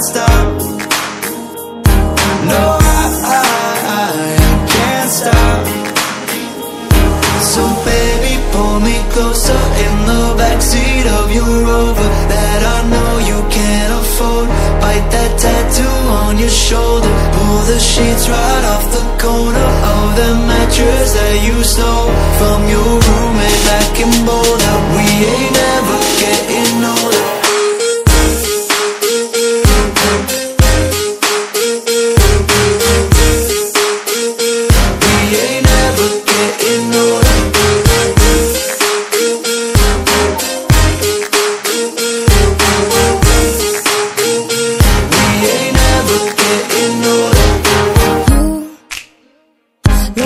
can't stop. No, I, I, I can't stop. So baby, pull me closer in the backseat of your Rover that I know you can't afford. Bite that tattoo on your shoulder. Pull the sheets right off the corner of the mattress that you stole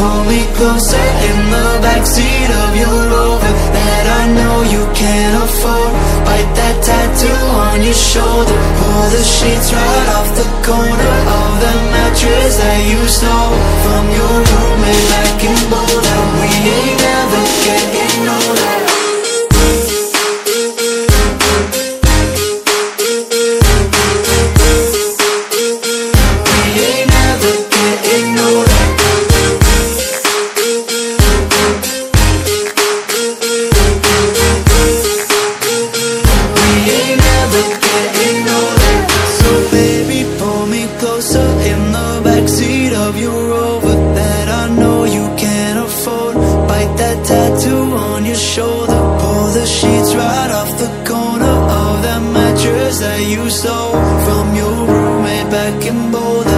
Pull me closer in the backseat of your Rover that I know you can't afford. Bite that tattoo on your shoulder. Pull the sheets right off the corner Bite that tattoo on your shoulder. Pull the sheets right off the corner Of that mattress that you stole From your roommate back in Boulder.